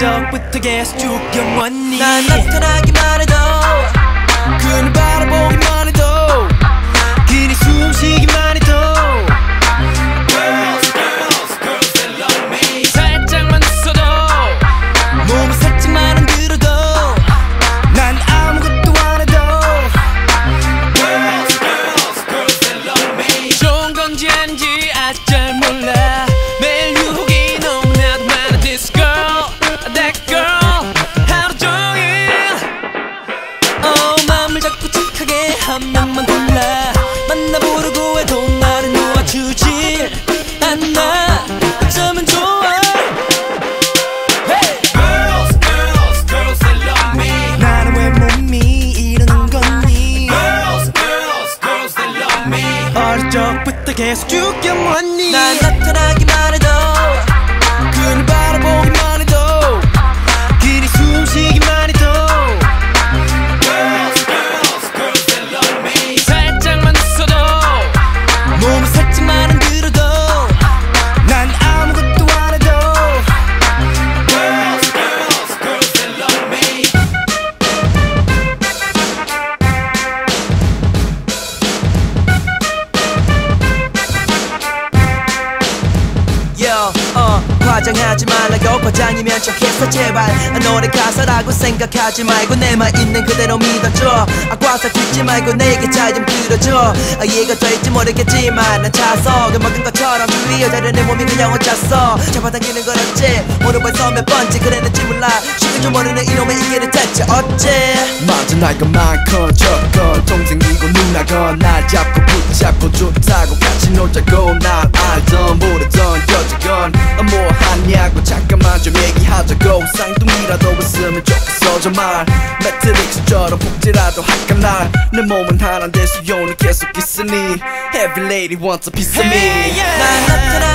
적부터 계속 쭉 영원히 난 나타나기만 해도 그늘 바라보기만 적부터 계속 쭉 영원히 난 나타나기 Jack 하지 말라고 과장이면 좋겠어 제발. 아, 노래 가사라고 생각하지 말고 내 말 있는 그대로 믿어줘. 악과사 듣지 말고 내게 잘 좀 들어줘. 아, 이해가 될지 모르겠지만 난 차석을 먹은 것처럼 주위 여자를 내 몸이 그냥 혼자서 잡아당기는 건 어째? 오늘 벌써 몇 번째? 그랬는지 몰라. 쉬는 줄 모르는 이놈의 이해를 대체 어째? 맞아 나이가 많건 적건 동생이고 누나건 날 잡고 붙잡고 좋다고 같이 놀자고 날 알던 모르던 여자건. 어, 뭐 하냐 고 잠깐만 좀 얘기하자고. 쌍둥이라도 있으면 좋겠어 정말. 매트릭스처럼 복지라도 할까 날내 몸은 하나인데 수요는 계속 있으니. Every lady wants a piece of me. 난 나타